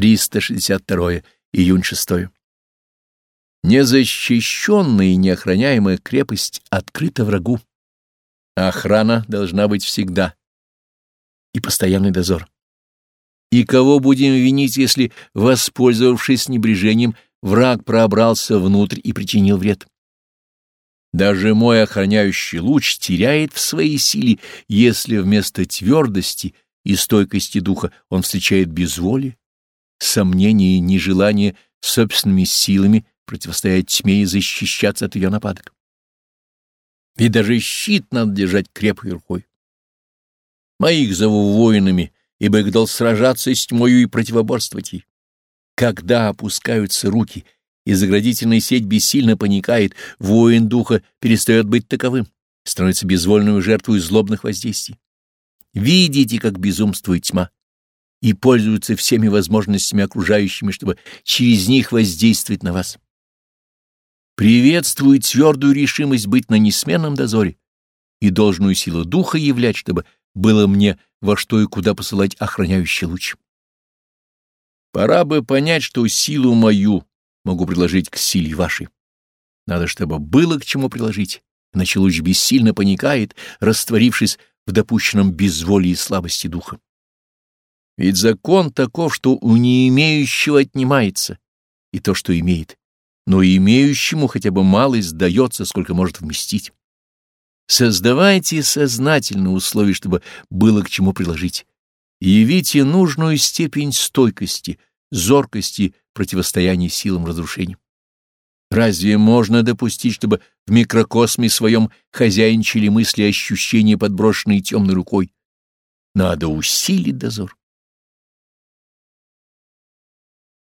362 июнь 6. Незащищенная и неохраняемая крепость открыта врагу. Охрана должна быть всегда и постоянный дозор. И кого будем винить, если, воспользовавшись небрежением, враг пробрался внутрь и причинил вред? Даже мой охраняющий луч теряет в своей силе, если вместо твердости и стойкости духа он встречает безволие, сомнение и нежелание собственными силами противостоять тьме и защищаться от ее нападок. И даже щит надо держать крепкой рукой. Моих зову воинами, ибо их дал сражаться с тьмою и противоборствовать ей. Когда опускаются руки, и заградительная сеть бессильно паникает, воин духа перестает быть таковым, становится безвольной жертвой злобных воздействий. Видите, как безумствует тьма, и пользуются всеми возможностями окружающими, чтобы через них воздействовать на вас. Приветствую твердую решимость быть на несменном дозоре и должную силу духа являть, чтобы было мне во что и куда посылать охраняющий луч. Пора бы понять, что силу мою могу приложить к силе вашей. Надо, чтобы было к чему приложить, иначе луч бессильно паникает, растворившись в допущенном безволии и слабости духа. Ведь закон таков, что у не имеющего отнимается и то, что имеет, но имеющему хотя бы мало сдается, сколько может вместить. Создавайте сознательно условия, чтобы было к чему приложить. Явите нужную степень стойкости, зоркости противостояния силам разрушения. Разве можно допустить, чтобы в микрокосме своем хозяинчили мысли ощущения, подброшенные темной рукой? Надо усилить дозор.